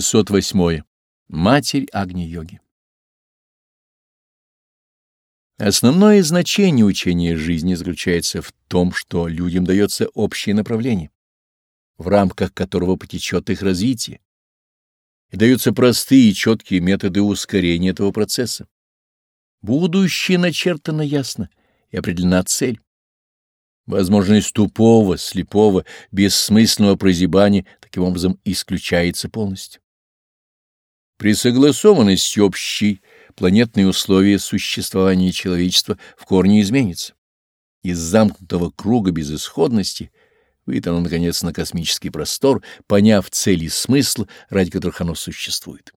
608. Матерь Агни-йоги Основное значение учения жизни заключается в том, что людям дается общее направление, в рамках которого потечет их развитие, и даются простые и четкие методы ускорения этого процесса. Будущее начертано ясно и определена цель. Возможность тупого, слепого, бессмысленного прозябания таким образом исключается полностью. При согласованности общей планетные условия существования человечества в корне изменятся. Из замкнутого круга безысходности выйдет оно, наконец, на космический простор, поняв цели и смысл, ради которых оно существует.